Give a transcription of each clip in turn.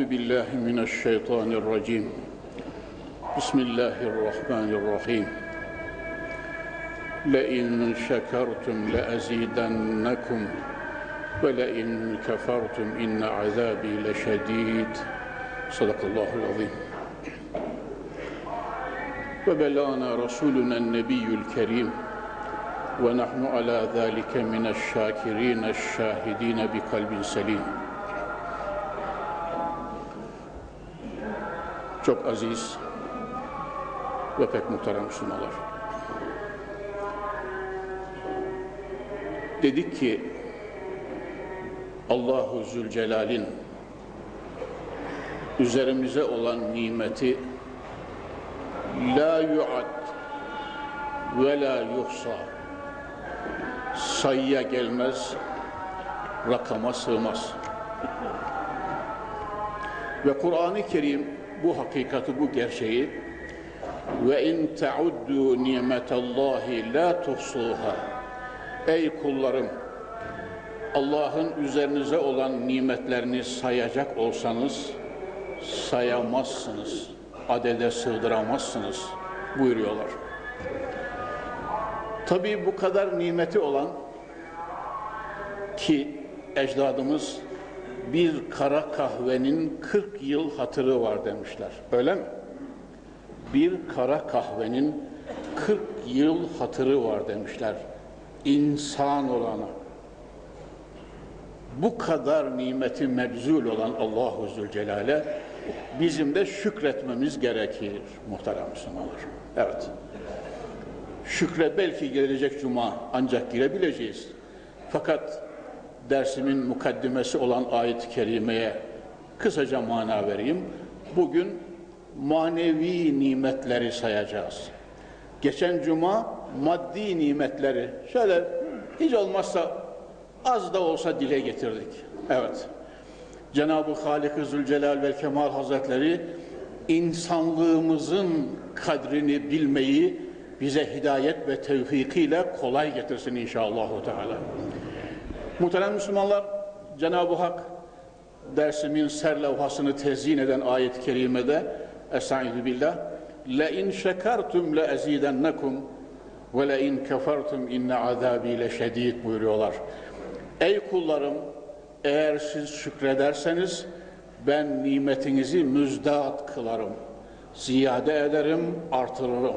أعوذ بالله من الشيطان الرجيم. بسم الله الرحمن الرحيم. لئن شكرتم لأزيدنكم ولئن كفرتم إن عذابي لشديد. صدق الله العظيم. وبلغنا رسولنا النبي الكريم ونحن على ذلك من الشاكرين الشاهدين بقلب سليم. Çok aziz ve pek muhterem Müslümanlar. Dedik ki Allahu Zülcelal'in üzerimize olan nimeti la yu'ad ve la yuhsa sayıya gelmez, rakama sığmaz. Ve Kur'an-ı Kerim bu hakikati, bu gerçeği ve in teuddu nimetallahi la tuhsuha Ey kullarım Allah'ın üzerinize olan nimetlerini sayacak olsanız sayamazsınız, adede sığdıramazsınız buyuruyorlar. Tabii bu kadar nimeti olan ki ecdadımız bir kara kahvenin 40 yıl hatırı var demişler. Öyle mi? Bir kara kahvenin 40 yıl hatırı var demişler. İnsan olana. Bu kadar nimeti mebzul olan Allahu Zülcelal'e bizim de şükretmemiz gerekir muhterem Müslümanlar. Evet. Şükre belki gelecek cuma ancak girebileceğiz. Fakat dersimin mukaddimesi olan ayet-i kerimeye kısaca mana vereyim. Bugün manevi nimetleri sayacağız. Geçen cuma maddi nimetleri şöyle hiç olmazsa az da olsa dile getirdik. Evet. Cenab-ı Halik-i Zülcelal ve Kemal Hazretleri insanlığımızın kadrini bilmeyi bize hidayet ve tevfikiyle kolay getirsin inşallah. Teala. Muhterem Müslümanlar, Cenab-ı Hak dersimin serlevhasını tezyin eden ayet-i kerimede Estaizu billah ve le in kefertum inne azabi le şedid buyuruyorlar. Ey kullarım eğer siz şükrederseniz ben nimetinizi müzdat kılarım. Ziyade ederim, artırırım.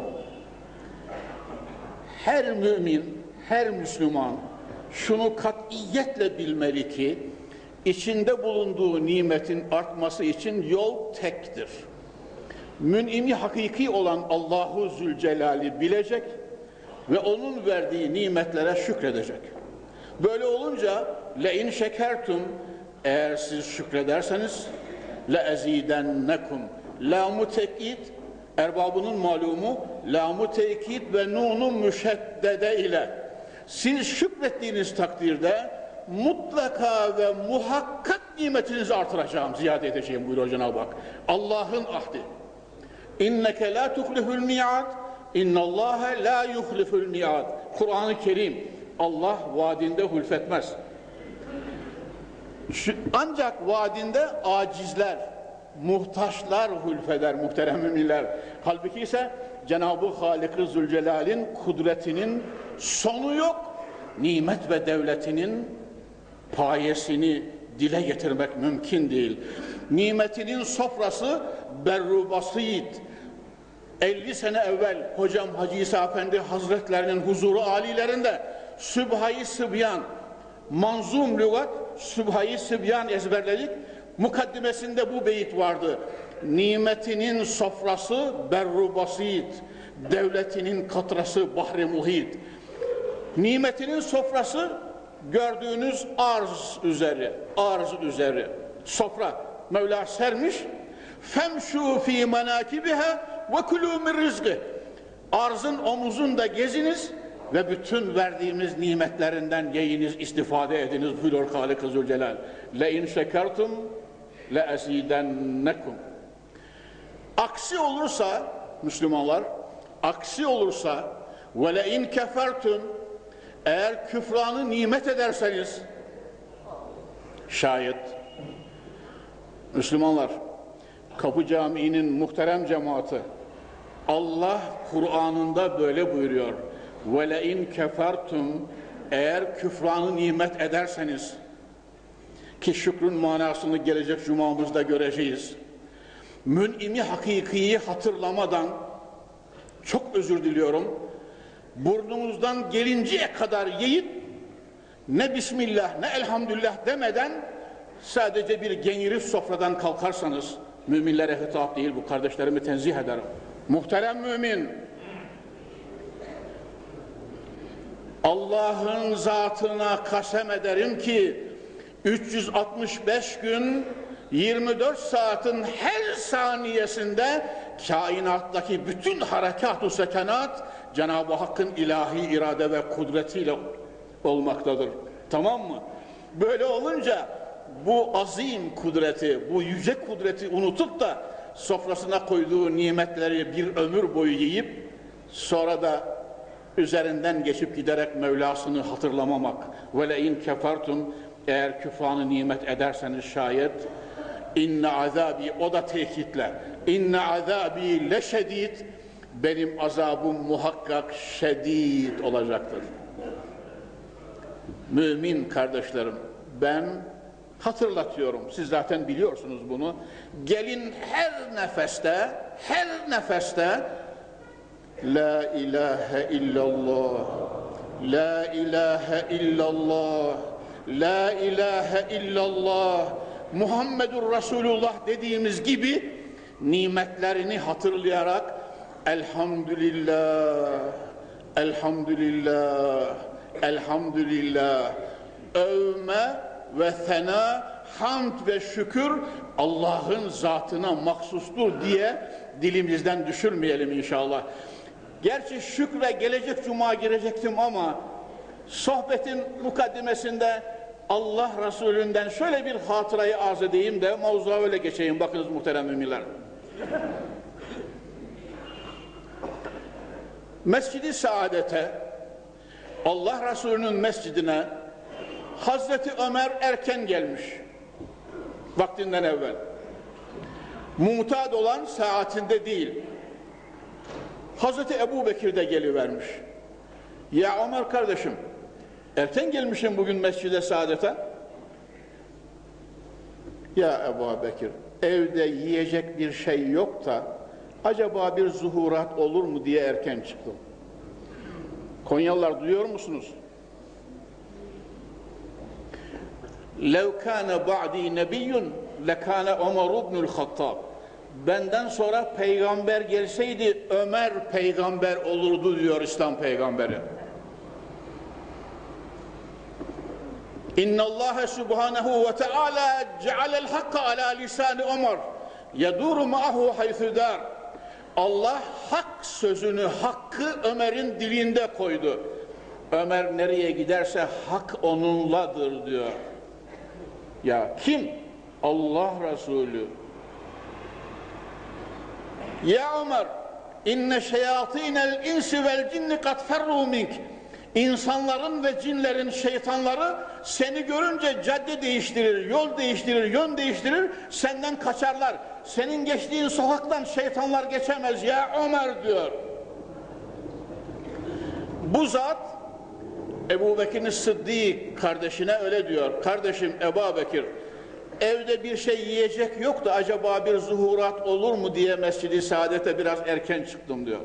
Her mümin, her Müslüman şunu katiyetle bilmeli ki içinde bulunduğu nimetin artması için yol tektir. Mün'imi hakiki olan Allahu Zülcelal'i bilecek ve onun verdiği nimetlere şükredecek. Böyle olunca le in şekertum eğer siz şükrederseniz le ezidennekum la tekit erbabının malumu la tekit ve nunu müşeddede ile siz şükrettiğiniz takdirde mutlaka ve muhakkak nimetinizi artıracağım, ziyade edeceğim buyuruyor Cenab-ı Hak. Allah'ın ahdi. İnneke la tuhliful mi'ad, innallâhe la yuhliful mi'ad. Kur'an-ı Kerim, Allah vaadinde hulfetmez. Ancak vaadinde acizler, muhtaçlar hulfeder muhterem müminler. Halbuki ise Cenab-ı Halik-i Zülcelal'in kudretinin sonu yok. Nimet ve devletinin payesini dile getirmek mümkün değil. Nimetinin sofrası berru basit. 50 sene evvel hocam Hacı İsa Efendi Hazretlerinin huzuru alilerinde Sübhayı Sıbyan manzum lügat Sübhayı Sıbyan ezberledik. Mukaddimesinde bu beyit vardı. Nimetinin sofrası berru basit. Devletinin katrası bahri muhit. Nimetinin sofrası gördüğünüz arz üzeri, arz üzeri, sofra. Mevla sermiş. Femşu fi menakibiha ve kulû min rizqi. Arzın omuzunda geziniz ve bütün verdiğimiz nimetlerinden yiyiniz, istifade ediniz buyuruyor Halik-i. Le in şekertum le ezidennekum. Aksi olursa Müslümanlar, aksi olursa ve le in kefertum eğer küfranı nimet ederseniz şayet Müslümanlar, Kapı Camii'nin muhterem cemaati, Allah Kur'an'ında böyle buyuruyor. وَلَاِنْ كَفَرْتُمْ Eğer küfranı nimet ederseniz, ki şükrün manasını gelecek cumamızda göreceğiz. Mün'imi hakikiyi hatırlamadan, çok özür diliyorum, burnumuzdan gelinceye kadar yiyip, ne Bismillah ne Elhamdülillah demeden sadece bir geniri sofradan kalkarsanız, müminlere hitap değil bu kardeşlerimi tenzih ederim. Muhterem mümin, Allah'ın zatına kasem ederim ki 365 gün 24 saatin her saniyesinde kainattaki bütün harekat-ı sekenat Cenab-ı Hakk'ın ilahi irade ve kudretiyle olmaktadır. Tamam mı? Böyle olunca bu azim kudreti, bu yüce kudreti unutup da sofrasına koyduğu nimetleri bir ömür boyu yiyip sonra da üzerinden geçip giderek Mevlasını hatırlamamak. İn kefertum eğer küfranı nimet ederseniz şayet inne azabi o da tekitle inne azabi leşedid benim azabım muhakkak şedid olacaktır. Mümin kardeşlerim ben hatırlatıyorum. Siz zaten biliyorsunuz bunu. Gelin her nefeste, her nefeste La ilahe illallah, La ilahe illallah, La ilahe illallah, Muhammedur Resulullah dediğimiz gibi nimetlerini hatırlayarak Elhamdülillah, Elhamdülillah, Elhamdülillah övme ve sena, hamd ve şükür Allah'ın zatına mahsustur diye dilimizden düşürmeyelim inşallah. Gerçi şükre gelecek cuma girecektim ama sohbetin mukaddimesinde Allah Resulü'nden şöyle bir hatırayı arz edeyim de mavzuğa öyle geçeyim. Bakınız muhterem müminler. Mescidi Saadet'e Allah Resulü'nün mescidine Hazreti Ömer erken gelmiş. Vaktinden evvel. Mumtad olan saatinde değil. Hazreti Ebu Bekir de gelivermiş. Ya Ömer kardeşim, erken gelmişim bugün mescide saadete. Ya Ebu Bekir, evde yiyecek bir şey yok da acaba bir zuhurat olur mu diye erken çıktım. Konyalılar duyuyor musunuz? لَوْ كَانَ بَعْدِي نَبِيٌّ لَكَانَ عُمَرُ بْنُ الْخَطَّابِ Benden sonra peygamber gelseydi Ömer peygamber olurdu diyor İslam peygamberi. İnna Allah subhanahu ve taala cealel hakka ala lisan Ömer yeduru ma'ahu haythu dar. Allah hak sözünü, hakkı Ömer'in dilinde koydu. Ömer nereye giderse hak onunladır diyor. Ya kim? Allah Resulü. Ya Ömer, inne şeyatinel insi vel cinni kat ferru mink. İnsanların ve cinlerin şeytanları seni görünce cadde değiştirir, yol değiştirir, yön değiştirir, senden kaçarlar. Senin geçtiğin sokaktan şeytanlar geçemez ya Ömer diyor. Bu zat Ebu Bekir'in Sıddık kardeşine öyle diyor. Kardeşim Ebu Bekir evde bir şey yiyecek yok da acaba bir zuhurat olur mu diye Mescid-i Saadet'e biraz erken çıktım diyor.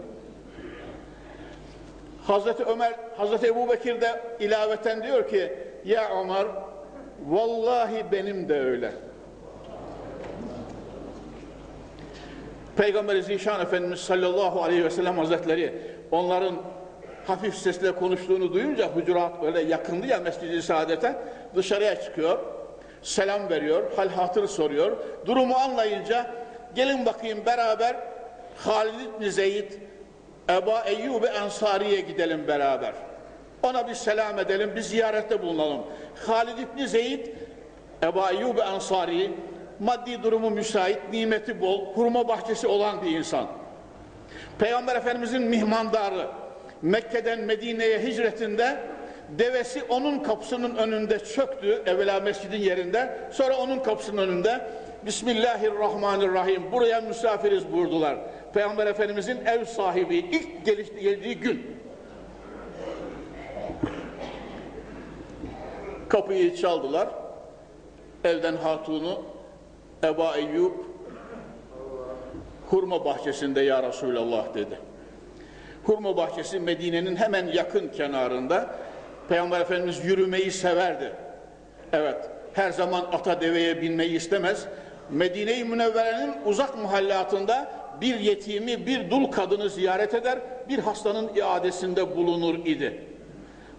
Hazreti Ömer, Hazreti Ebu Bekir de ilaveten diyor ki ya Ömer vallahi benim de öyle. Peygamber Zişan Efendimiz sallallahu aleyhi ve sellem hazretleri onların hafif sesle konuştuğunu duyunca hucurat böyle yakındı ya Mescid-i Saadet'e dışarıya çıkıyor selam veriyor, hal hatır soruyor. Durumu anlayınca gelin bakayım beraber Halid İbni Zeyd, Eba Eyyub Ensari'ye gidelim beraber. Ona bir selam edelim, bir ziyarette bulunalım. Halid İbni Zeyd, Eba Eyyub Ensari, maddi durumu müsait, nimeti bol, hurma bahçesi olan bir insan. Peygamber Efendimizin mihmandarı, Mekke'den Medine'ye hicretinde devesi onun kapısının önünde çöktü evvela mescidin yerinde sonra onun kapısının önünde Bismillahirrahmanirrahim. Buraya misafiriz buyurdular. Peygamber Efendimizin ev sahibi ilk geliş, geldiği gün. Kapıyı çaldılar. Evden hatunu Eba Eyyub hurma bahçesinde ya Resulallah dedi. Hurma bahçesi Medine'nin hemen yakın kenarında. Peygamber Efendimiz yürümeyi severdi. Evet, her zaman ata deveye binmeyi istemez. Medine-i Münevvere'nin uzak muhallatında bir yetimi, bir dul kadını ziyaret eder, bir hastanın iadesinde bulunur idi.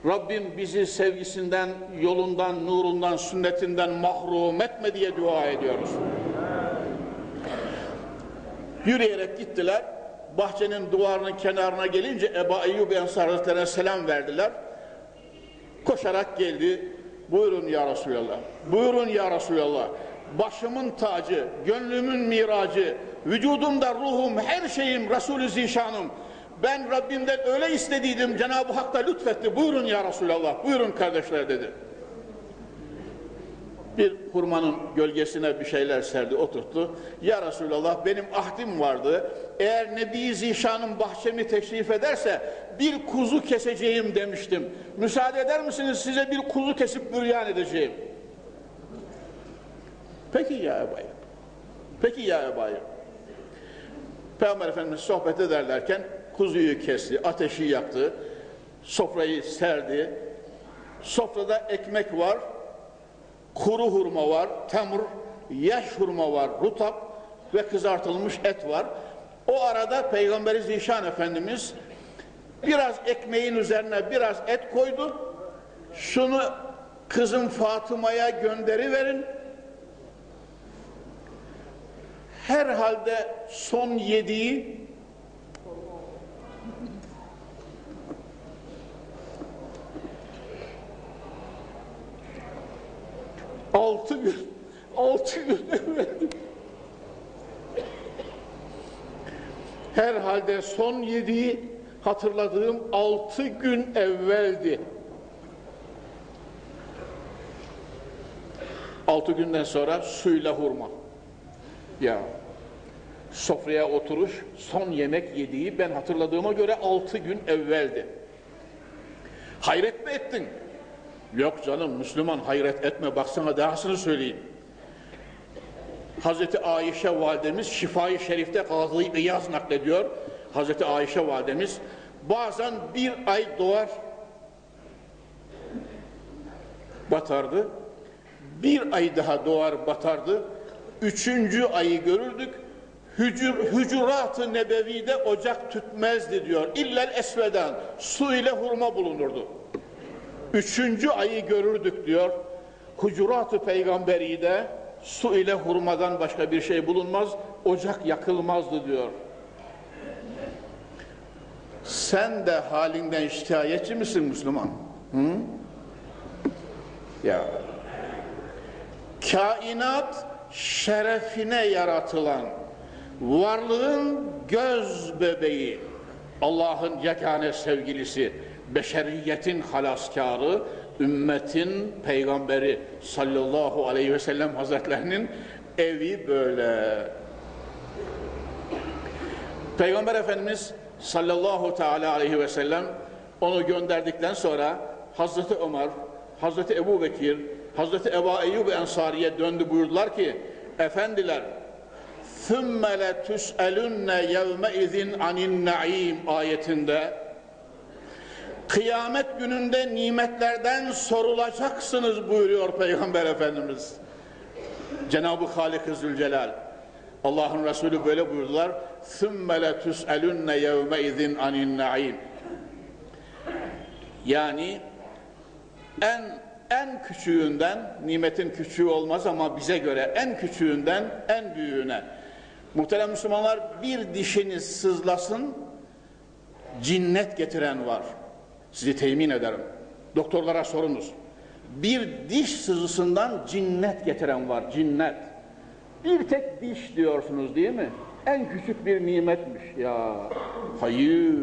Rabbim bizi sevgisinden, yolundan, nurundan, sünnetinden mahrum etme diye dua ediyoruz. Yürüyerek gittiler. Bahçenin duvarının kenarına gelince Eba Eyyub Ensar Hazretleri'ne selam verdiler. Koşarak geldi. Buyurun ya Resulallah. Buyurun ya Resulallah. Başımın tacı, gönlümün miracı, vücudumda ruhum, her şeyim Resulü Zişanım. Ben Rabbimden öyle istediydim, Cenab-ı Hak da lütfetti. Buyurun ya Resulallah, buyurun kardeşler dedi. Bir hurmanın gölgesine bir şeyler serdi, oturttu. Ya Resulallah benim ahdim vardı. Eğer Nebi Zişan'ın bahçemi teşrif ederse bir kuzu keseceğim demiştim. Müsaade eder misiniz size bir kuzu kesip büryan edeceğim. Peki ya Eyyub. Peki ya Eyyub. Peygamber Efendimiz sohbet ederlerken kuzuyu kesti, ateşi yaktı, sofrayı serdi. Sofrada ekmek var, kuru hurma var, temur, yaş hurma var, rutap ve kızartılmış et var. O arada Peygamberi Zişan Efendimiz biraz ekmeğin üzerine biraz et koydu. Şunu kızım Fatıma'ya gönderi verin. Herhalde son yediği altı gün altı gün evveldi. Herhalde son yediği hatırladığım altı gün evveldi. Altı günden sonra suyla hurma. Ya sofraya oturuş son yemek yediği ben hatırladığıma göre altı gün evveldi. Hayret mi ettin? Yok canım Müslüman hayret etme baksana dahasını söyleyeyim. Hazreti Ayşe validemiz Şifai Şerif'te Gazı İyaz naklediyor. Hazreti Ayşe validemiz bazen bir ay doğar batardı. Bir ay daha doğar batardı. Üçüncü ayı görürdük. Hücur, hücurat-ı nebevide ocak tütmezdi diyor. İller esveden su ile hurma bulunurdu. Üçüncü ayı görürdük diyor. Hucurat-ı peygamberi su ile hurmadan başka bir şey bulunmaz, ocak yakılmazdı diyor. Sen de halinden şikayetçi misin Müslüman? Hı? Ya kainat şerefine yaratılan varlığın göz bebeği Allah'ın yegane sevgilisi beşeriyetin halaskarı ümmetin peygamberi sallallahu aleyhi ve sellem hazretlerinin evi böyle. Peygamber Efendimiz sallallahu teala aleyhi ve sellem onu gönderdikten sonra Hazreti Ömer, Hazreti Ebu Bekir, Hazreti Eba Eyyub Ensari'ye döndü buyurdular ki efendiler ثُمَّ لَتُسْأَلُنَّ يَوْمَئِذٍ عَنِ النَّعِيمِ ayetinde kıyamet gününde nimetlerden sorulacaksınız buyuruyor Peygamber Efendimiz. Cenab-ı Halik-i Zülcelal Allah'ın Resulü böyle buyurdular ثُمَّ لَتُسْأَلُنَّ يَوْمَئِذٍ عَنِ النَّعِيمِ Yani en en küçüğünden, nimetin küçüğü olmaz ama bize göre en küçüğünden en büyüğüne. Muhterem Müslümanlar bir dişiniz sızlasın, cinnet getiren var. Sizi temin ederim. Doktorlara sorunuz. Bir diş sızısından cinnet getiren var, cinnet. Bir tek diş diyorsunuz değil mi? En küçük bir nimetmiş ya. Hayır.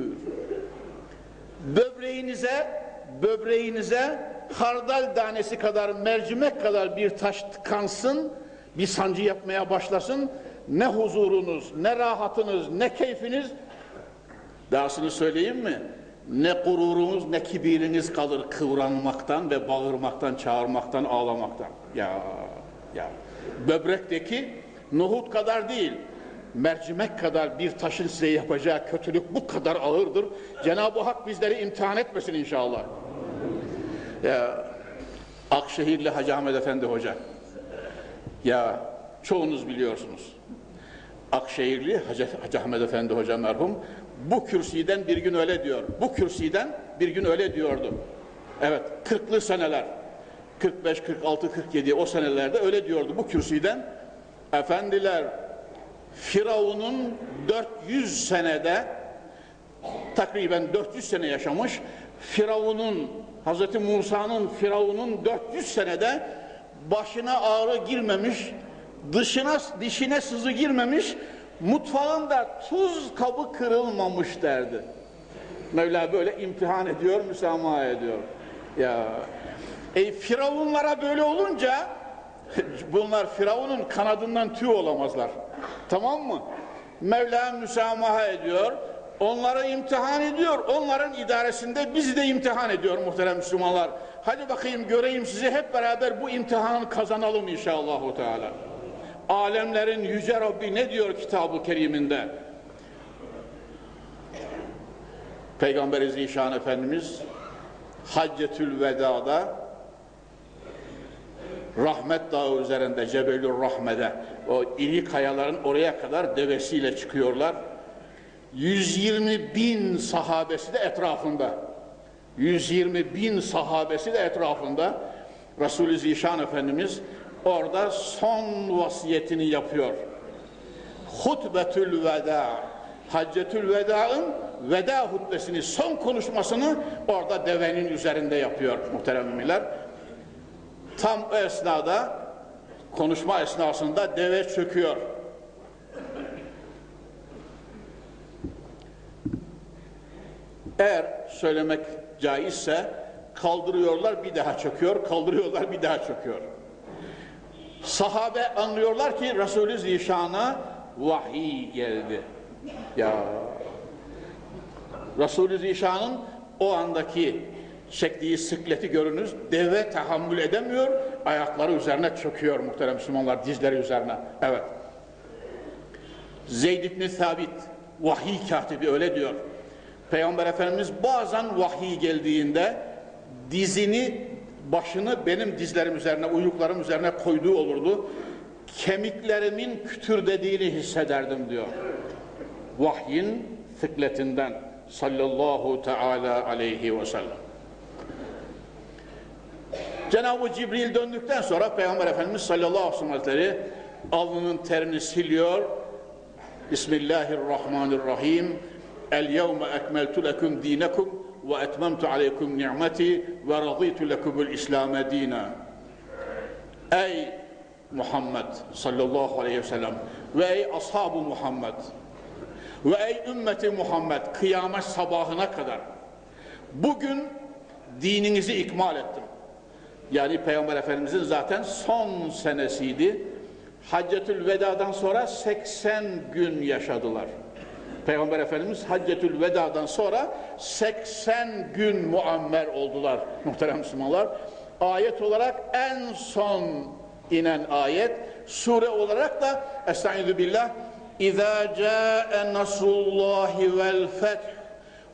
Böbreğinize, böbreğinize hardal tanesi kadar, mercimek kadar bir taş tıkansın, bir sancı yapmaya başlasın ne huzurunuz, ne rahatınız, ne keyfiniz dahasını söyleyeyim mi? Ne gururunuz ne kibiriniz kalır kıvranmaktan ve bağırmaktan, çağırmaktan, ağlamaktan. Ya ya böbrekteki nohut kadar değil, mercimek kadar bir taşın size yapacağı kötülük bu kadar ağırdır. Cenab-ı Hak bizleri imtihan etmesin inşallah. Ya Akşehirli Hacı Ahmet Efendi Hoca. Ya çoğunuz biliyorsunuz. Akşehirli Hacı, Hacı Ahmet Efendi Hoca merhum bu kürsüden bir gün öyle diyor. Bu kürsüden bir gün öyle diyordu. Evet, 40'lı seneler. 45, 46, 47 o senelerde öyle diyordu bu kürsüden. Efendiler, Firavun'un 400 senede takriben 400 sene yaşamış. Firavun'un Hazreti Musa'nın Firavun'un 400 senede başına ağrı girmemiş, dışına dişine sızı girmemiş, mutfağında tuz kabı kırılmamış derdi. Mevla böyle imtihan ediyor, müsamaha ediyor. Ya e, Firavunlara böyle olunca bunlar Firavun'un kanadından tüy olamazlar. Tamam mı? Mevla müsamaha ediyor. Onları imtihan ediyor. Onların idaresinde bizi de imtihan ediyor muhterem Müslümanlar. Hadi bakayım göreyim sizi hep beraber bu imtihanı kazanalım inşallah. Teala. Alemlerin yüce Rabbi ne diyor kitabı keriminde? Peygamber-i Zişan Efendimiz Haccetül Veda'da Rahmet Dağı üzerinde Cebelül Rahme'de o iri kayaların oraya kadar devesiyle çıkıyorlar. 120 bin sahabesi de etrafında. 120 bin sahabesi de etrafında. Resulü Zişan Efendimiz orada son vasiyetini yapıyor. Hutbetül veda. Haccetül veda'ın veda hutbesini, son konuşmasını orada devenin üzerinde yapıyor muhterem müminler. Tam o esnada konuşma esnasında deve çöküyor. Eğer söylemek caizse kaldırıyorlar bir daha çöküyor, kaldırıyorlar bir daha çöküyor. Sahabe anlıyorlar ki Resulü Zişan'a vahiy geldi. Ya Resulü Zişan'ın o andaki çektiği sıkleti görünüz. Deve tahammül edemiyor. Ayakları üzerine çöküyor muhterem Müslümanlar. Dizleri üzerine. Evet. Zeyd ibn Sabit vahiy katibi öyle diyor. Peygamber Efendimiz bazen vahiy geldiğinde dizini başını benim dizlerim üzerine, uyuklarım üzerine koyduğu olurdu. Kemiklerimin kütür dediğini hissederdim diyor. Vahyin sıkletinden sallallahu teala aleyhi ve sellem. Cenab-ı Cibril döndükten sonra Peygamber Efendimiz sallallahu aleyhi ve sellem Hazretleri alnının terini siliyor. Bismillahirrahmanirrahim. El yevme ekmeltu lekum dinekum aleykum ni'meti ve raditu lekumul İslam'e dina. Ey Muhammed sallallahu aleyhi ve sellem ve ey ashabu Muhammed ve ey ümmeti Muhammed kıyamet sabahına kadar bugün dininizi ikmal ettim. Yani Peygamber Efendimizin zaten son senesiydi. Haccetül Veda'dan sonra 80 gün yaşadılar. Peygamber Efendimiz Haccetül Veda'dan sonra 80 gün muammer oldular muhterem Müslümanlar. Ayet olarak en son inen ayet, sure olarak da Estaizu billah İzâ câe nasrullâhi vel feth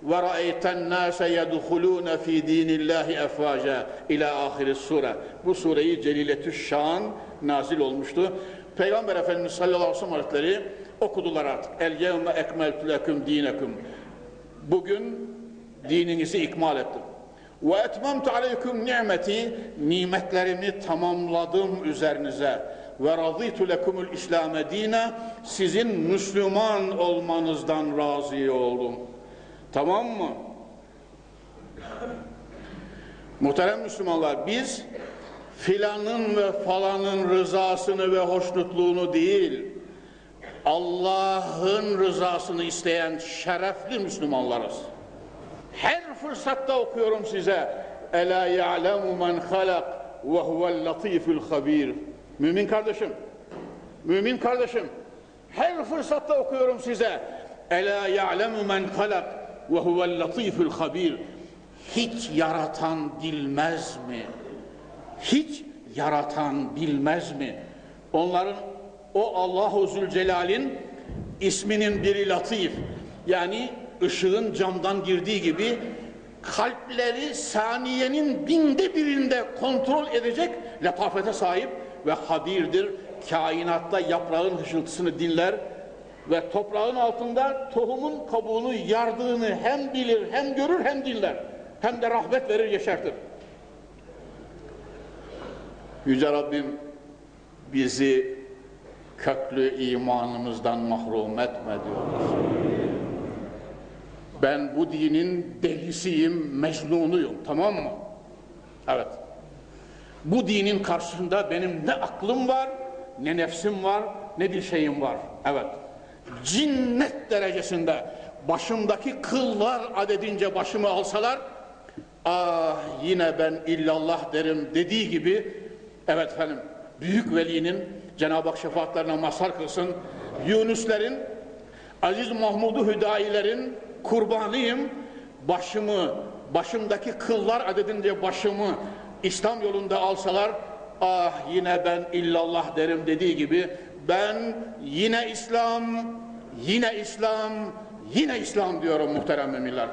ve ra'eyten nâse yedhulûne fî dînillâhi efvâca ila ahiri sure. Bu sureyi Celiletü Şan nazil olmuştu. Peygamber Efendimiz sallallahu aleyhi ve sellem okudular artık. El yevme ekmeltü leküm dinekum. Bugün dininizi ikmal ettim. Ve etmemtu aleyküm nimeti nimetlerimi tamamladım üzerinize. Ve razîtu lekumul İslam'e dine sizin Müslüman olmanızdan razı oldum. Tamam mı? Muhterem Müslümanlar biz filanın ve falanın rızasını ve hoşnutluğunu değil Allah'ın rızasını isteyen şerefli Müslümanlarız. Her fırsatta okuyorum size. Ela ya'lemu men halak ve huvel latiful habir. Mümin kardeşim, Mümin kardeşim, her fırsatta okuyorum size. Ela ya'lemu men halak ve huvel latiful habir. Hiç yaratan bilmez mi? Hiç yaratan bilmez mi? Onların o Allahu Zülcelal'in isminin biri latif. Yani ışığın camdan girdiği gibi kalpleri saniyenin binde birinde kontrol edecek letafete sahip ve habirdir. Kainatta yaprağın hışıltısını dinler ve toprağın altında tohumun kabuğunu yardığını hem bilir hem görür hem dinler. Hem de rahmet verir yeşertir. Yüce Rabbim bizi köklü imanımızdan mahrum etme diyoruz. Ben bu dinin delisiyim, mecnunuyum. Tamam mı? Evet. Bu dinin karşısında benim ne aklım var, ne nefsim var, ne bir şeyim var. Evet. Cinnet derecesinde başımdaki kıllar adedince başımı alsalar, ah yine ben illallah derim dediği gibi, evet efendim, büyük velinin Cenab-ı Hak şefaatlerine mazhar kılsın, Yunuslerin, Aziz Mahmud'u Hüdayilerin kurbanıyım, başımı, başımdaki kıllar adedince başımı İslam yolunda alsalar, ah yine ben illallah derim dediği gibi, ben yine İslam, yine İslam, yine İslam diyorum muhterem müminler.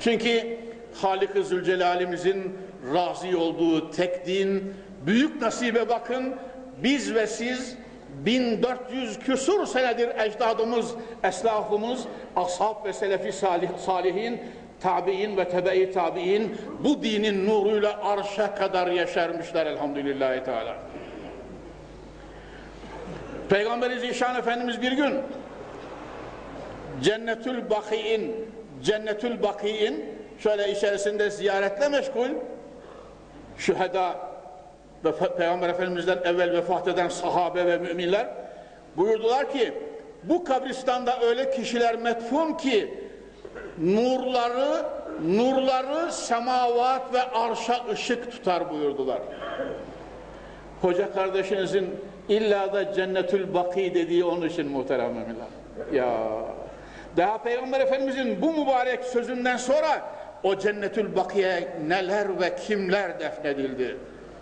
Çünkü Halik-i Zülcelal'imizin razı olduğu tek din, büyük nasibe bakın, biz ve siz 1400 küsur senedir ecdadımız, eslafımız, ashab ve selefi salih, salihin, tabi'in ve tebe-i tabi'in bu dinin nuruyla arşa kadar yeşermişler elhamdülillahi teala. Peygamberi Zişan Efendimiz bir gün Cennetül Baki'in Cennetül Baki'in şöyle içerisinde ziyaretle meşgul şüheda ve Peygamber Efendimiz'den evvel vefat eden sahabe ve müminler buyurdular ki bu kabristanda öyle kişiler metfun ki nurları nurları semavat ve arşa ışık tutar buyurdular. Hoca kardeşinizin illa da cennetül baki dediği onun için muhterem müminler. Ya daha Peygamber Efendimizin bu mübarek sözünden sonra o cennetül bakiye neler ve kimler defnedildi.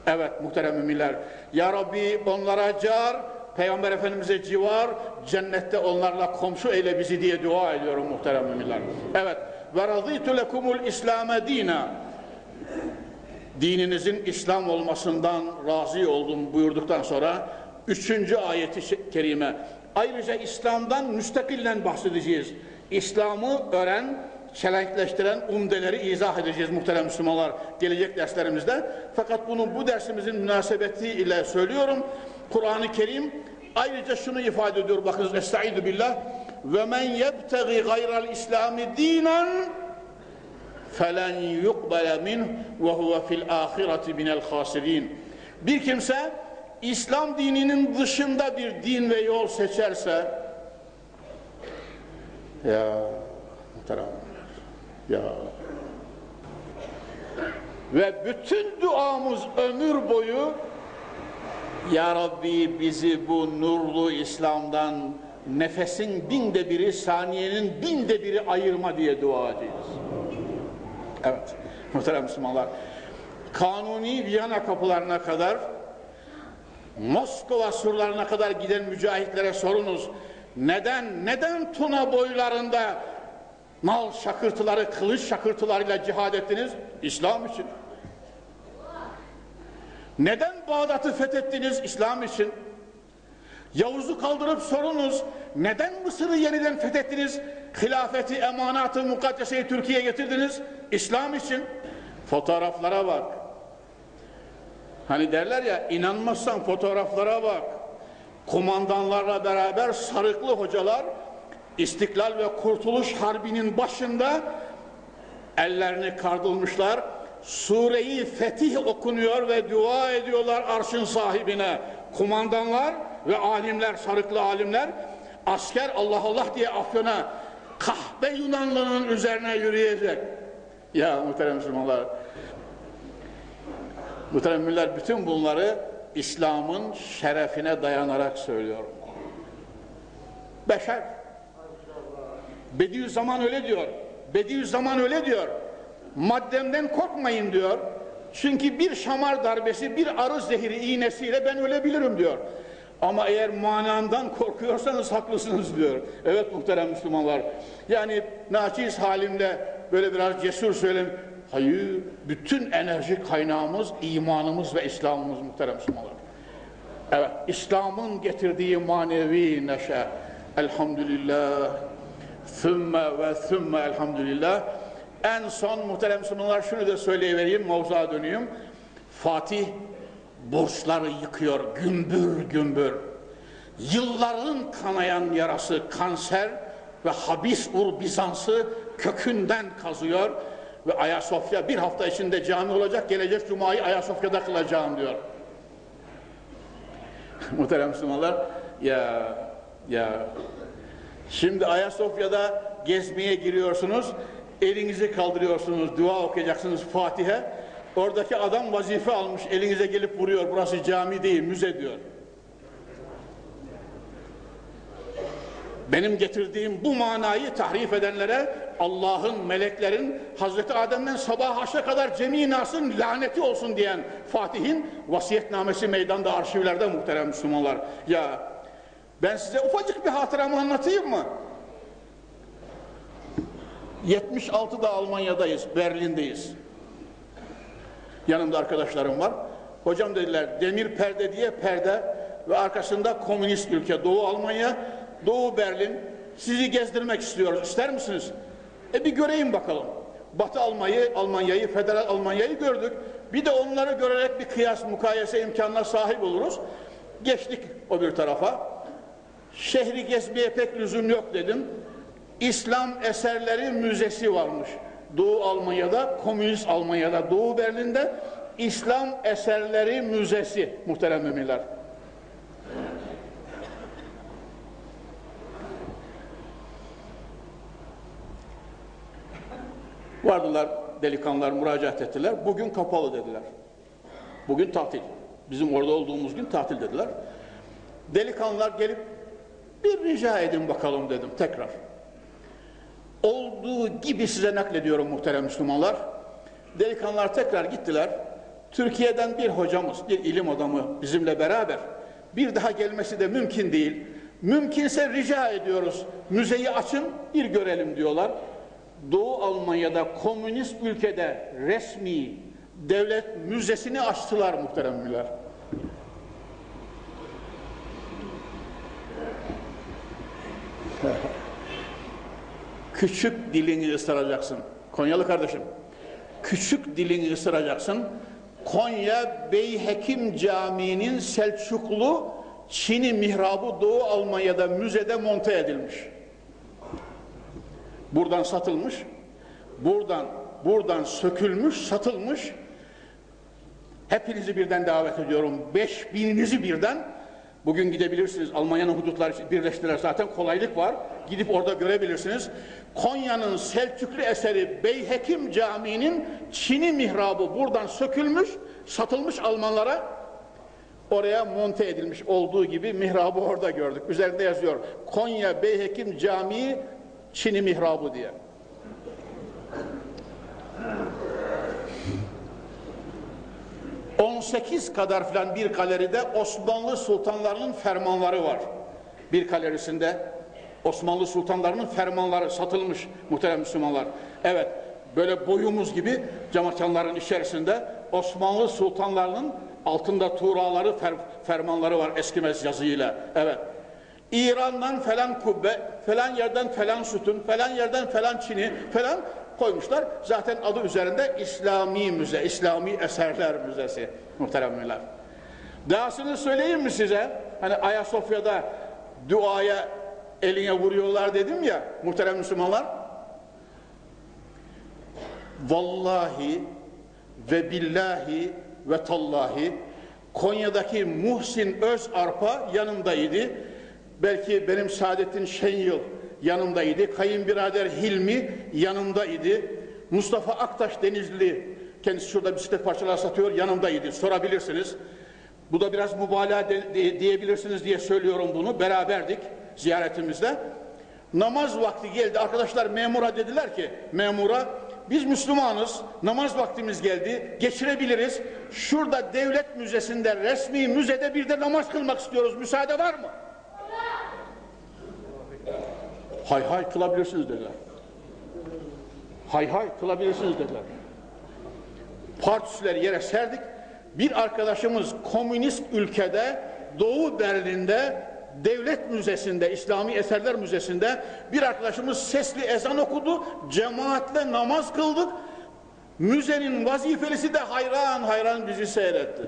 Evet muhterem müminler. Ya Rabbi onlara car, Peygamber Efendimiz'e civar, cennette onlarla komşu eyle bizi diye dua ediyorum muhterem müminler. Evet. Ve razîtü lekumul İslame dina. Dininizin İslam olmasından razı oldum buyurduktan sonra üçüncü ayeti kerime. Ayrıca İslam'dan müstakillen bahsedeceğiz. İslam'ı öğren, çelenkleştiren umdeleri izah edeceğiz muhterem Müslümanlar gelecek derslerimizde. Fakat bunu bu dersimizin münasebeti ile söylüyorum. Kur'an-ı Kerim ayrıca şunu ifade ediyor bakınız Estaizu billah ve men yebtegi gayral İslami dinen felen yukbele minh ve huve fil ahireti minel hasirin. Bir kimse İslam dininin dışında bir din ve yol seçerse ya muhterem ya ve bütün duamız ömür boyu Ya Rabbi bizi bu nurlu İslam'dan nefesin binde biri, saniyenin binde biri ayırma diye dua edeceğiz. Evet, muhterem Müslümanlar. Kanuni Viyana kapılarına kadar, Moskova surlarına kadar giden mücahitlere sorunuz. Neden, neden Tuna boylarında Mal şakırtıları, kılıç şakırtılarıyla cihad ettiniz? İslam için. Neden Bağdat'ı fethettiniz? İslam için. Yavuz'u kaldırıp sorunuz. Neden Mısır'ı yeniden fethettiniz? Hilafeti, emanatı, mukaddeseyi Türkiye'ye getirdiniz. İslam için. Fotoğraflara bak. Hani derler ya inanmazsan fotoğraflara bak. Kumandanlarla beraber sarıklı hocalar İstiklal ve Kurtuluş Harbi'nin başında ellerini kardılmışlar. Sureyi Fetih okunuyor ve dua ediyorlar arşın sahibine. Kumandanlar ve alimler, sarıklı alimler asker Allah Allah diye afyona kahve Yunanlının üzerine yürüyecek. Ya muhterem Müslümanlar muhterem müller bütün bunları İslam'ın şerefine dayanarak söylüyorum. Beşer. Bediüzzaman öyle diyor. Bediüzzaman öyle diyor. Maddemden korkmayın diyor. Çünkü bir şamar darbesi, bir arı zehri iğnesiyle ben ölebilirim diyor. Ama eğer manamdan korkuyorsanız haklısınız diyor. Evet muhterem Müslümanlar. Yani naçiz halimle böyle biraz cesur söyleyeyim. Hayır, bütün enerji kaynağımız, imanımız ve İslam'ımız muhterem Müslümanlar. Evet, İslam'ın getirdiği manevi neşe. Elhamdülillah. Thümme ve thümme elhamdülillah. En son muhterem Müslümanlar şunu da söyleyivereyim, mavzuğa dönüyorum. Fatih borçları yıkıyor gümbür gümbür. Yılların kanayan yarası kanser ve habis ur Bizans'ı kökünden kazıyor ve Ayasofya bir hafta içinde cami olacak gelecek Cuma'yı Ayasofya'da kılacağım diyor. Muhterem Müslümanlar ya ya şimdi Ayasofya'da gezmeye giriyorsunuz elinizi kaldırıyorsunuz dua okuyacaksınız Fatiha oradaki adam vazife almış elinize gelip vuruyor burası cami değil müze diyor. Benim getirdiğim bu manayı tahrif edenlere Allah'ın, meleklerin Hazreti Adem'den sabah haşa kadar cemi nasın laneti olsun diyen Fatih'in vasiyetnamesi meydanda arşivlerde muhterem Müslümanlar. Ya ben size ufacık bir hatıramı anlatayım mı? 76'da Almanya'dayız, Berlin'deyiz. Yanımda arkadaşlarım var. Hocam dediler demir perde diye perde ve arkasında komünist ülke Doğu Almanya Doğu Berlin sizi gezdirmek istiyoruz. İster misiniz? E bir göreyim bakalım. Batı Almanya'yı, Almanya'yı, Federal Almanya'yı gördük. Bir de onları görerek bir kıyas, mukayese imkanına sahip oluruz. Geçtik o bir tarafa. Şehri gezmeye pek lüzum yok dedim. İslam eserleri müzesi varmış. Doğu Almanya'da, Komünist Almanya'da, Doğu Berlin'de İslam eserleri müzesi muhterem müminler. Vardılar delikanlılar müracaat ettiler. Bugün kapalı dediler. Bugün tatil. Bizim orada olduğumuz gün tatil dediler. Delikanlılar gelip bir rica edin bakalım dedim tekrar. Olduğu gibi size naklediyorum muhterem Müslümanlar. Delikanlılar tekrar gittiler. Türkiye'den bir hocamız, bir ilim adamı bizimle beraber. Bir daha gelmesi de mümkün değil. Mümkünse rica ediyoruz. Müzeyi açın, bir görelim diyorlar. Doğu Almanya'da komünist ülkede resmi devlet müzesini açtılar muhteremler. Küçük dilini ısıracaksın. Konyalı kardeşim. Küçük dilini ısıracaksın. Konya Beyhekim Camii'nin Selçuklu Çin'i mihrabı Doğu Almanya'da müzede monte edilmiş. Buradan satılmış, buradan buradan sökülmüş, satılmış. Hepinizi birden davet ediyorum. Beş bininizi birden. Bugün gidebilirsiniz. Almanya'nın hudutları birleştiler zaten. Kolaylık var. Gidip orada görebilirsiniz. Konya'nın Selçuklu eseri Beyhekim Camii'nin Çin'i mihrabı buradan sökülmüş, satılmış Almanlara. Oraya monte edilmiş olduğu gibi mihrabı orada gördük. Üzerinde yazıyor. Konya Beyhekim Camii Çin'i mihrabı diye. On sekiz kadar filan bir galeride Osmanlı sultanlarının fermanları var. Bir galerisinde Osmanlı sultanlarının fermanları satılmış muhterem Müslümanlar. Evet böyle boyumuz gibi camakanların içerisinde Osmanlı sultanlarının altında tuğraları fer, fermanları var eskimez yazıyla. Evet İran'dan falan kubbe, falan yerden falan sütun, falan yerden falan çini falan koymuşlar. Zaten adı üzerinde İslami Müze, İslami Eserler Müzesi muhteremler. Dahasını söyleyeyim mi size? Hani Ayasofya'da duaya eline vuruyorlar dedim ya muhterem Müslümanlar. Vallahi ve billahi ve tallahi Konya'daki Muhsin Öz Arpa yanımdaydı Belki benim Saadettin Şenyıl yanımdaydı. Kayınbirader Hilmi yanımdaydı. Mustafa Aktaş Denizli kendisi şurada bisiklet parçaları satıyor yanımdaydı. Sorabilirsiniz. Bu da biraz mübalağa de, de, diyebilirsiniz diye söylüyorum bunu. Beraberdik. ziyaretimizde. Namaz vakti geldi. Arkadaşlar memura dediler ki memura biz Müslümanız. Namaz vaktimiz geldi. Geçirebiliriz. Şurada devlet müzesinde resmi müzede bir de namaz kılmak istiyoruz. Müsaade var mı? Hay hay kılabilirsiniz dediler. Hay hay kılabilirsiniz dediler. Partisleri yere serdik. Bir arkadaşımız komünist ülkede Doğu Berlin'de Devlet Müzesi'nde, İslami Eserler Müzesi'nde bir arkadaşımız sesli ezan okudu. Cemaatle namaz kıldık. Müzenin vazifelisi de hayran hayran bizi seyretti.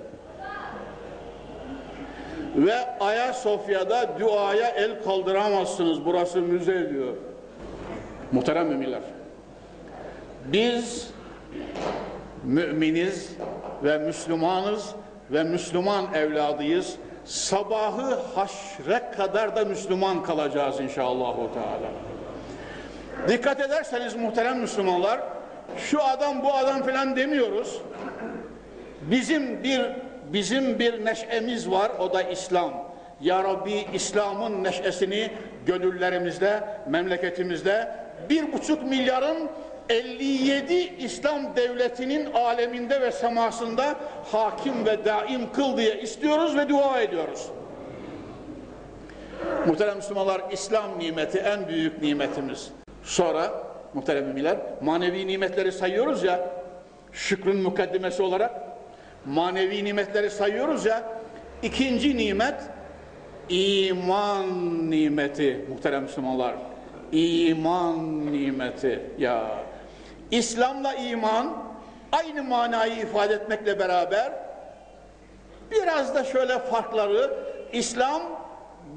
Ve Ayasofya'da duaya el kaldıramazsınız. Burası müze diyor. Muhterem müminler. Biz müminiz ve Müslümanız ve Müslüman evladıyız. Sabahı haşre kadar da Müslüman kalacağız inşallah. Teala. Dikkat ederseniz muhterem Müslümanlar, şu adam bu adam falan demiyoruz. Bizim bir bizim bir neşemiz var, o da İslam. Ya Rabbi İslam'ın neşesini gönüllerimizde, memleketimizde bir buçuk milyarın 57 İslam devletinin aleminde ve semasında hakim ve daim kıl diye istiyoruz ve dua ediyoruz. Muhterem Müslümanlar İslam nimeti en büyük nimetimiz. Sonra muhterem müminler manevi nimetleri sayıyoruz ya şükrün mukaddimesi olarak manevi nimetleri sayıyoruz ya ikinci nimet iman nimeti muhterem Müslümanlar. İman nimeti ya. İslam'la iman aynı manayı ifade etmekle beraber biraz da şöyle farkları İslam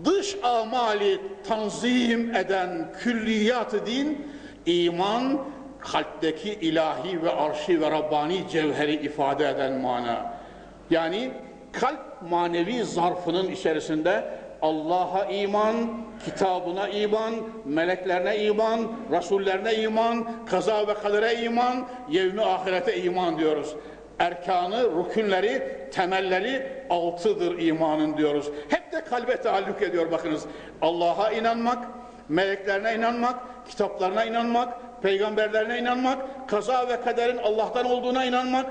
dış amali tanzim eden külliyatı din iman kalpteki ilahi ve arşi ve Rabbani cevheri ifade eden mana. Yani kalp manevi zarfının içerisinde Allah'a iman, kitabına iman, meleklerine iman, rasullerine iman, kaza ve kadere iman, yevmi ahirete iman diyoruz. Erkanı, rükünleri, temelleri altıdır imanın diyoruz. Hep de kalbe taalluk ediyor bakınız. Allah'a inanmak, meleklerine inanmak, kitaplarına inanmak, peygamberlerine inanmak, kaza ve kaderin Allah'tan olduğuna inanmak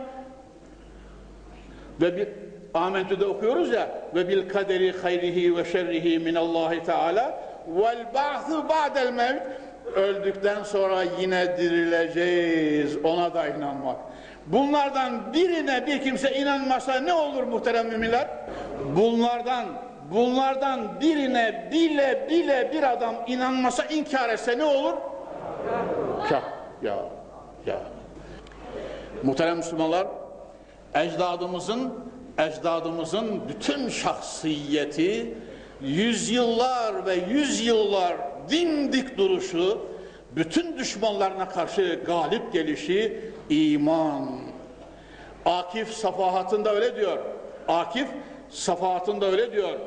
ve bir Amentü'de okuyoruz ya ve bil kaderi hayrihi ve şerrihi minallahi teala vel ba'thu ba'del mevt öldükten sonra yine dirileceğiz ona da inanmak. Bunlardan birine bir kimse inanmasa ne olur muhterem müminler? Bunlardan bunlardan birine bile bile bir adam inanmasa inkar etse ne olur? Ya ya ya. Muhterem Müslümanlar ecdadımızın ecdadımızın bütün şahsiyeti yüzyıllar ve yüzyıllar dimdik duruşu bütün düşmanlarına karşı galip gelişi iman. Akif safahatında öyle diyor. Akif safahatında öyle diyor.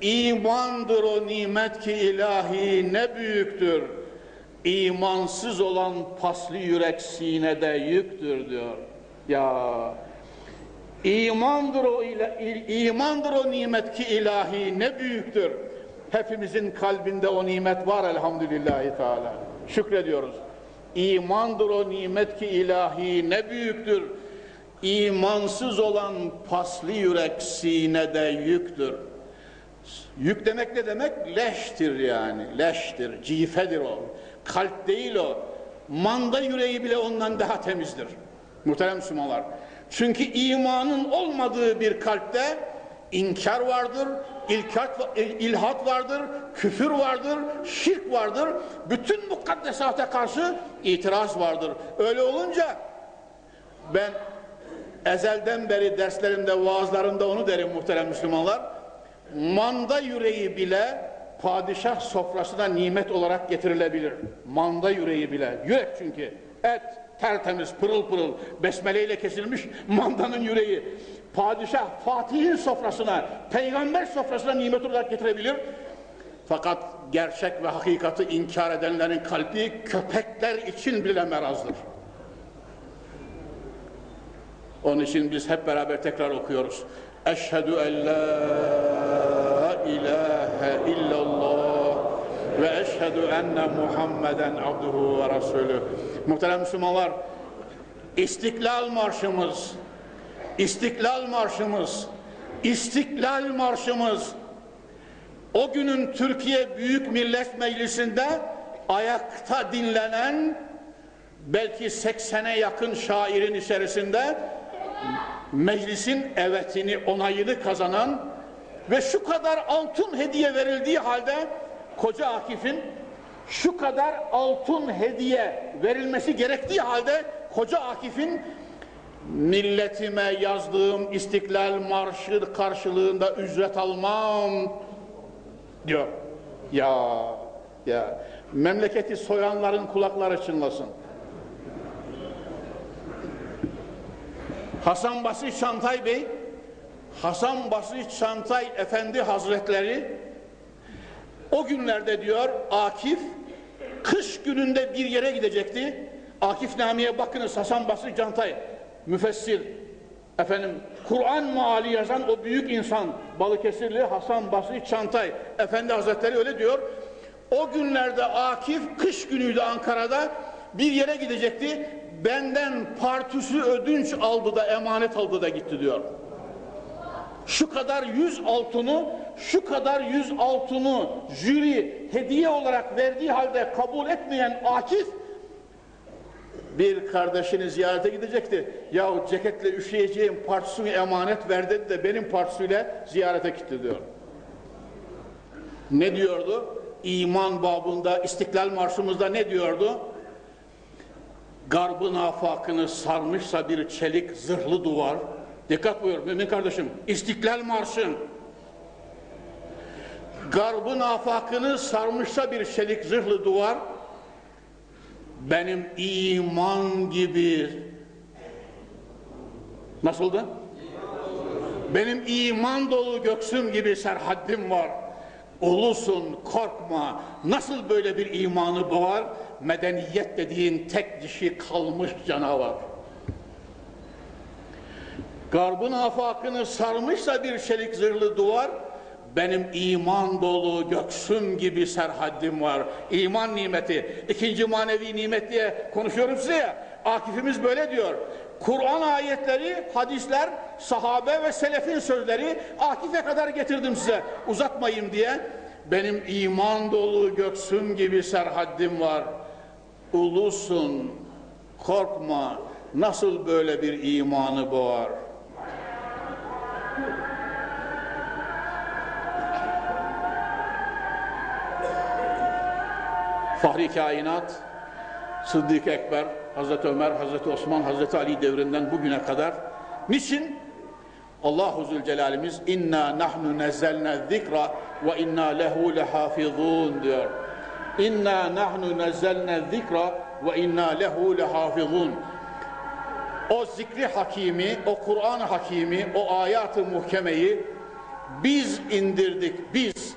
İmandır o nimet ki ilahi ne büyüktür. İmansız olan paslı yürek sinede yüktür diyor. Ya İmandır o, imandır o nimet ki ilahi ne büyüktür. Hepimizin kalbinde o nimet var elhamdülillahi teala. Şükrediyoruz. İmandır o nimet ki ilahi ne büyüktür. İmansız olan paslı yürek sinede yüktür. Yük demek ne demek? Leştir yani. Leştir, cifedir o. Kalp değil o. Manda yüreği bile ondan daha temizdir. Muhterem Müslümanlar. Çünkü imanın olmadığı bir kalpte inkar vardır, ilkat, ilhat vardır, küfür vardır, şirk vardır. Bütün mukaddesata karşı itiraz vardır. Öyle olunca ben ezelden beri derslerimde, vaazlarımda onu derim muhterem Müslümanlar. Manda yüreği bile padişah sofrasına nimet olarak getirilebilir. Manda yüreği bile. Yürek çünkü. Et, tertemiz, pırıl pırıl, besmeleyle kesilmiş mandanın yüreği. Padişah Fatih'in sofrasına, peygamber sofrasına nimet olarak getirebilir. Fakat gerçek ve hakikati inkar edenlerin kalbi köpekler için bile merazdır. Onun için biz hep beraber tekrar okuyoruz. Eşhedü en la ilahe illallah ve eşhedü enne Muhammeden abduhu ve resulü. Muhterem Müslümanlar, İstiklal Marşımız, İstiklal Marşımız, İstiklal Marşımız o günün Türkiye Büyük Millet Meclisi'nde ayakta dinlenen belki 80'e yakın şairin içerisinde meclisin evetini, onayını kazanan ve şu kadar altın hediye verildiği halde Koca Akif'in şu kadar altın hediye verilmesi gerektiği halde Koca Akif'in milletime yazdığım İstiklal Marşı karşılığında ücret almam diyor. Ya ya memleketi soyanların kulakları çınlasın. Hasan Basri Çantay Bey Hasan Basri Çantay Efendi Hazretleri o günlerde diyor Akif kış gününde bir yere gidecekti. Akif Nami'ye bakınız Hasan Basri Çantay müfessir efendim Kur'an maali yazan o büyük insan Balıkesirli Hasan Basri Çantay Efendi Hazretleri öyle diyor. O günlerde Akif kış günüydü Ankara'da bir yere gidecekti. Benden partüsü ödünç aldı da emanet aldı da gitti diyor. Şu kadar yüz altını, şu kadar yüz altını jüri hediye olarak verdiği halde kabul etmeyen Akif bir kardeşini ziyarete gidecekti. Yahu ceketle üşüyeceğim partisini emanet ver dedi de benim partisiyle ziyarete gitti diyor. Ne diyordu? İman babında, İstiklal Marşımızda ne diyordu? Garbın afakını sarmışsa bir çelik zırhlı duvar. Dikkat buyur mümin kardeşim. İstiklal Marşı. Garbın afakını sarmışsa bir çelik zırhlı duvar benim iman gibi nasıldı? Benim iman dolu göksüm gibi serhaddim var. Ulusun korkma. Nasıl böyle bir imanı boğar? Medeniyet dediğin tek dişi kalmış canavar. Garbın afakını sarmışsa bir çelik zırhlı duvar, benim iman dolu göksüm gibi serhaddim var. İman nimeti, ikinci manevi nimet diye konuşuyorum size ya. Akifimiz böyle diyor. Kur'an ayetleri, hadisler, sahabe ve selefin sözleri Akif'e kadar getirdim size uzatmayayım diye. Benim iman dolu göksüm gibi serhaddim var. Ulusun, korkma, nasıl böyle bir imanı boğar? Fahri kainat, Sıddık Ekber, Hazreti Ömer, Hazreti Osman, Hazreti Ali devrinden bugüne kadar niçin? Allahu Zülcelal'imiz inna nahnu nezzelna zikra ve inna lehu lehafizun diyor. İnna nahnu nezzelna zikra ve inna lehu lehafizun. O zikri hakimi, o Kur'an hakimi, o ayat-ı muhkemeyi biz indirdik, biz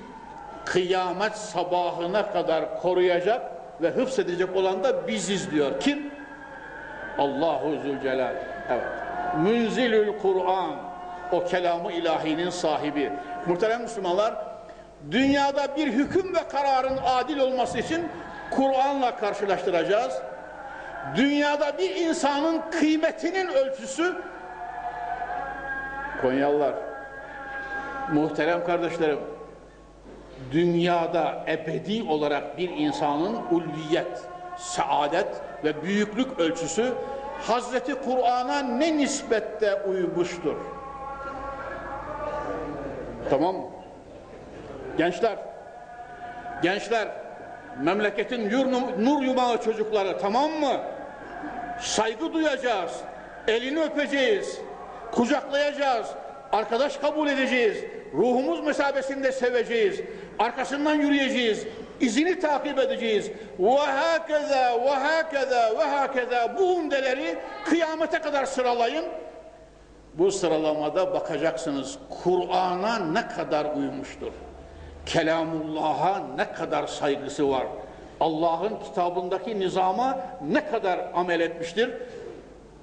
kıyamet sabahına kadar koruyacak ve hıfzedecek olan da biziz diyor. Kim? Allahu Zülcelal. Evet. Münzilül Kur'an. O kelamı ilahinin sahibi. Muhterem Müslümanlar, dünyada bir hüküm ve kararın adil olması için Kur'an'la karşılaştıracağız. Dünyada bir insanın kıymetinin ölçüsü Konyalılar, muhterem kardeşlerim, dünyada ebedi olarak bir insanın ulviyet, saadet ve büyüklük ölçüsü Hazreti Kur'an'a ne nispette uymuştur? Tamam mı? Gençler, gençler, memleketin nur yumağı çocukları tamam mı? Saygı duyacağız, elini öpeceğiz, kucaklayacağız, arkadaş kabul edeceğiz, ruhumuz mesabesinde seveceğiz, arkasından yürüyeceğiz, izini takip edeceğiz. Ve hakeza ve hakeza ve hakeza bu umdeleri kıyamete kadar sıralayın. Bu sıralamada bakacaksınız Kur'an'a ne kadar uymuştur. Kelamullah'a ne kadar saygısı var. Allah'ın kitabındaki nizama ne kadar amel etmiştir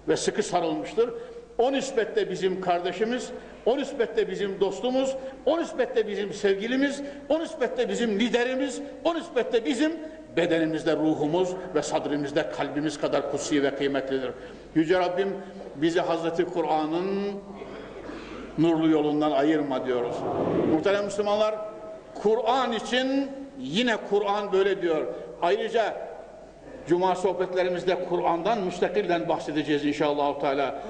ve sıkı sarılmıştır. O nispette bizim kardeşimiz, o nispette bizim dostumuz, o nispette bizim sevgilimiz, o nispette bizim liderimiz, o nispette bizim bedenimizde ruhumuz ve sadrimizde kalbimiz kadar kutsi ve kıymetlidir. Yüce Rabbim bizi Hazreti Kur'an'ın nurlu yolundan ayırma diyoruz. Muhterem Müslümanlar, Kur'an için yine Kur'an böyle diyor. Ayrıca Cuma sohbetlerimizde Kur'an'dan müstakilden bahsedeceğiz inşallah Teala.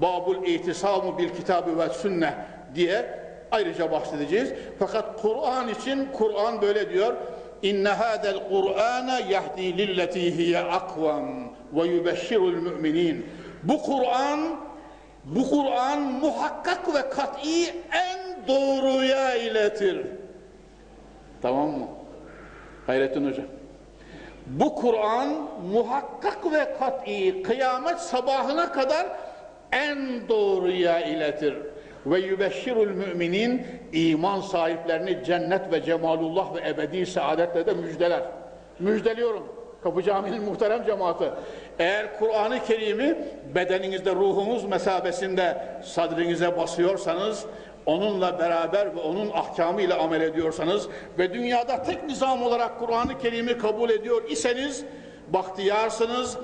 Babul İtisamu bil kitabı ve sünne diye ayrıca bahsedeceğiz. Fakat Kur'an için Kur'an böyle diyor. İnne hadel Kur'ana yahdi lilleti hiye akvam ve yubeşşirul müminin. Bu Kur'an bu Kur'an muhakkak ve kat'i en doğruya iletir. Tamam mı? Hayrettin Hocam. Bu Kur'an muhakkak ve kat'i kıyamet sabahına kadar en doğruya iletir. Ve yübeşşirul müminin iman sahiplerini cennet ve cemalullah ve ebedi saadetle de müjdeler. Müjdeliyorum. Kapı Camii'nin muhterem cemaati. Eğer Kur'an-ı Kerim'i bedeninizde ruhunuz mesabesinde sadrinize basıyorsanız onunla beraber ve onun ahkamıyla amel ediyorsanız ve dünyada tek nizam olarak Kur'an-ı Kerim'i kabul ediyor iseniz bahtiyarsınız,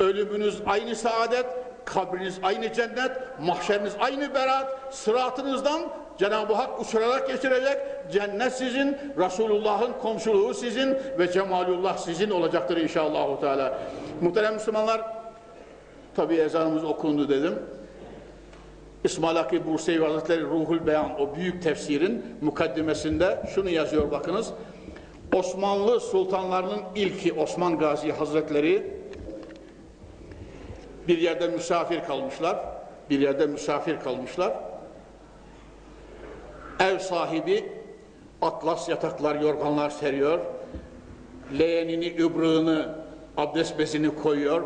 ölümünüz aynı saadet, kabriniz aynı cennet, mahşeriniz aynı berat, sıratınızdan Cenab-ı Hak uçurarak geçirecek, cennet sizin, Resulullah'ın komşuluğu sizin ve cemalullah sizin olacaktır inşallah. Teala. Muhterem Müslümanlar, tabi ezanımız okundu dedim. İsmail Hakkı Bursevi Hazretleri Ruhul Beyan o büyük tefsirin mukaddimesinde şunu yazıyor bakınız. Osmanlı sultanlarının ilki Osman Gazi Hazretleri bir yerde misafir kalmışlar. Bir yerde misafir kalmışlar. Ev sahibi atlas yataklar, yorganlar seriyor. Leğenini, übrığını, abdest bezini koyuyor.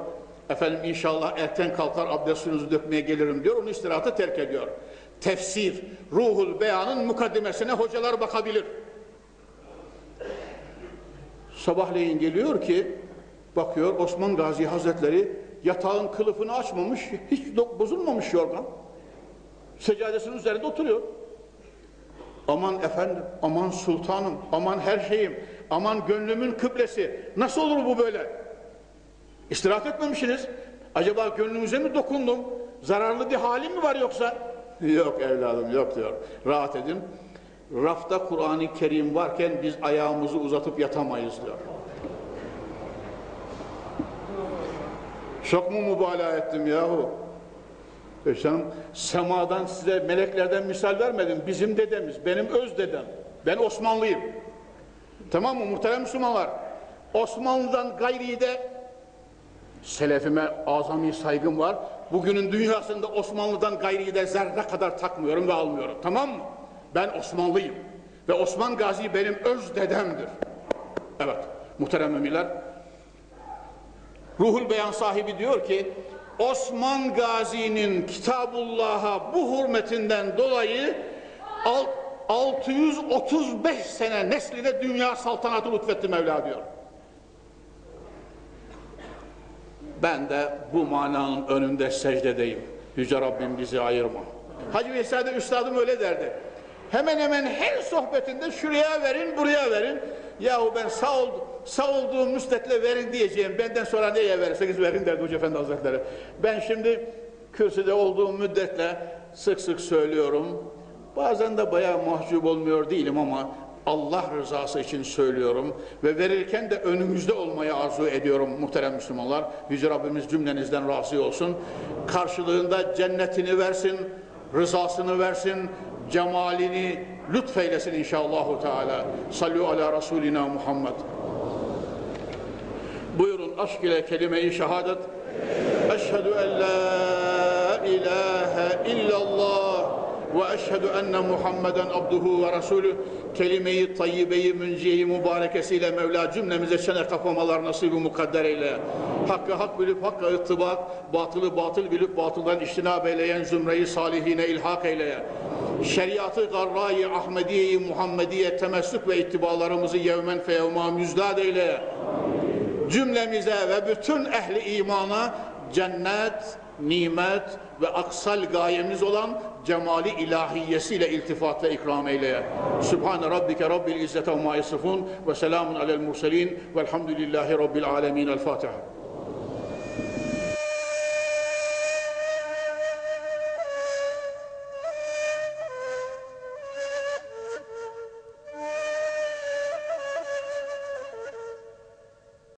Efendim inşallah erken kalkar abdest suyunuzu dökmeye gelirim diyor. Onu istirahata terk ediyor. Tefsir, ruhul beyanın mukaddimesine hocalar bakabilir. Sabahleyin geliyor ki bakıyor Osman Gazi Hazretleri yatağın kılıfını açmamış, hiç bozulmamış yorgan. Seccadesinin üzerinde oturuyor. Aman efendim, aman sultanım, aman her şeyim, aman gönlümün kıblesi. Nasıl olur bu böyle? İstirahat etmemişsiniz. Acaba gönlünüze mi dokundum? Zararlı bir halim mi var yoksa? Yok evladım yok diyor. Rahat edin. Rafta Kur'an-ı Kerim varken biz ayağımızı uzatıp yatamayız diyor. Çok mu mübalağa ettim yahu? E canım, semadan size meleklerden misal vermedim. Bizim dedemiz, benim öz dedem. Ben Osmanlıyım. Tamam mı muhterem Müslümanlar? Osmanlı'dan gayri de selefime azami saygım var. Bugünün dünyasında Osmanlı'dan gayri de zerre kadar takmıyorum ve almıyorum. Tamam mı? Ben Osmanlıyım. Ve Osman Gazi benim öz dedemdir. Evet muhterem müminler. Ruhul Beyan sahibi diyor ki Osman Gazi'nin Kitabullah'a bu hürmetinden dolayı 635 sene nesline dünya saltanatı lütfetti Mevla diyor. Ben de bu mananın önünde secdedeyim. Yüce Rabbim bizi ayırma. Hacı Veysade Üstadım öyle derdi. Hemen hemen her sohbetinde şuraya verin, buraya verin. Yahu ben sağ, ol, sağ olduğum müstetle verin diyeceğim. Benden sonra neye verirseniz verin derdi Hoca Efendi Hazretleri. Ben şimdi kürsüde olduğum müddetle sık sık söylüyorum. Bazen de bayağı mahcup olmuyor değilim ama Allah rızası için söylüyorum ve verirken de önümüzde olmayı arzu ediyorum muhterem Müslümanlar. Yüce Rabbimiz cümlenizden razı olsun. Karşılığında cennetini versin, rızasını versin, cemalini lütfeylesin inşallahu teala. Sallu ala Resulina Muhammed. Buyurun aşk ile kelime-i şehadet. Eşhedü en la ilahe illallah eşhedü enne Muhammeden abduhu ve resulü kelime-i tayyibeyi münciyeyi mübarekesiyle Mevla cümlemize çene kapamalar nasibi mukadder eyle. Hakkı hak bilip hakka ıttıbak, batılı batıl bilip batıldan iştinab eyleyen zümreyi salihine ilhak eyle. Şeriatı garra-i Ahmediye-i Muhammediye temessük ve ittibalarımızı yevmen feyevma müzdad eyle. Cümlemize ve bütün ehli imana cennet nimet ve aksal gayemiz olan cemali ilahiyesiyle iltifat ve ikram eyle. Sübhane rabbike rabbil izzete amma yasifun ve selamun alel murselin velhamdülillahi rabbil alemin. El Fatiha.